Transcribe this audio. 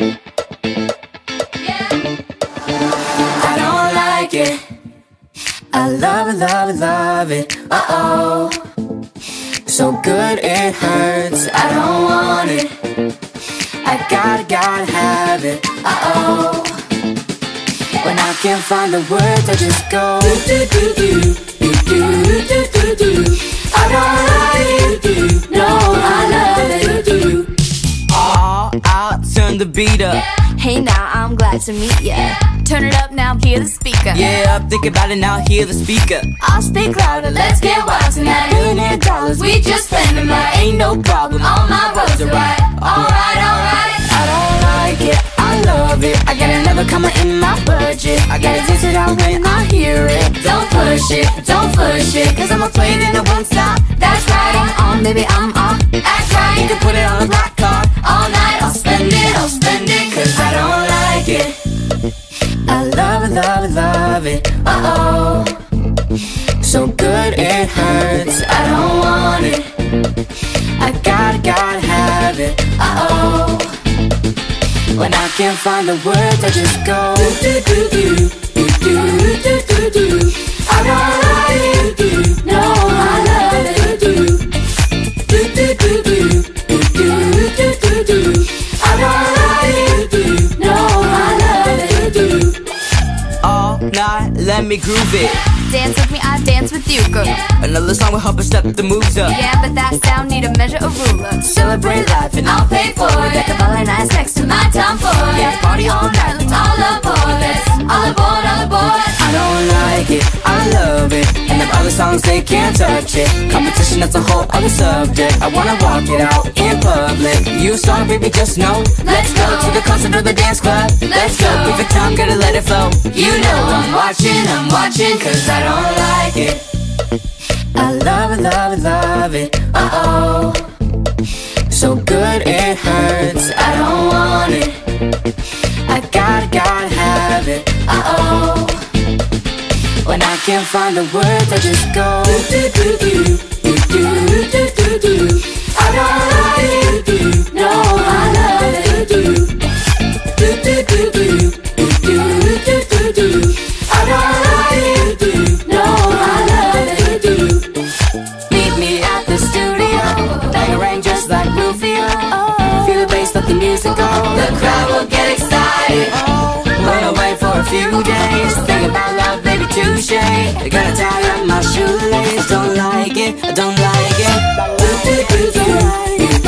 I don't like it. I love it, love it, love it. Uh oh. So good it hurts. I don't want it. I gotta, gotta have it. Uh oh. When I can't find the words, I just go the beat up. Hey now, I'm glad to meet ya. Turn it up now, hear the speaker. Yeah, I think about it now, hear the speaker. I'll speak louder, let's get wild tonight. Billionaire dollars, We just spend them like ain't no problem. all my roads are right. Alright, alright. I don't like it, I love it. I got another comma in my budget. I gotta dish it out when I hear it. Don't push it, don't push it. Cause I'ma play it and it won't stop. That's right, I'm on, baby, I'm on. Love it. Uh oh. So good it hurts. I don't want it. I gotta, gotta have it. Uh oh. When I can't find the words, I just go do do do do let me groove it. Dance with me, I dance with you, girl. Another song will help us step the moves up. Yeah, but that sound need a measure of ruler. Celebrate life and I'll pay for it. Got the ballet nights next to my time for it. Yeah, party all night. Let's all aboard, let's all aboard, all aboard. I don't like it, I love it. And them other songs, they can't touch it. Competition, that's a whole other subject. I wanna walk it out in public. You saw, baby, just know. Let's go. to the concert or the dance club. Let's go. It time, gotta let it flow. You know I'm watching, I'm watching, cause I don't like it. I love it, love it, love it. Uh oh. So good it hurts. I don't want it. I gotta, gotta have it. Uh oh. When I can't find the words, I just go do do do do do do do do. I few days. Think about love, baby, touche. I gotta tie up my shoelace. Don't like it, I don't like it. Do, do, do, do, do, do.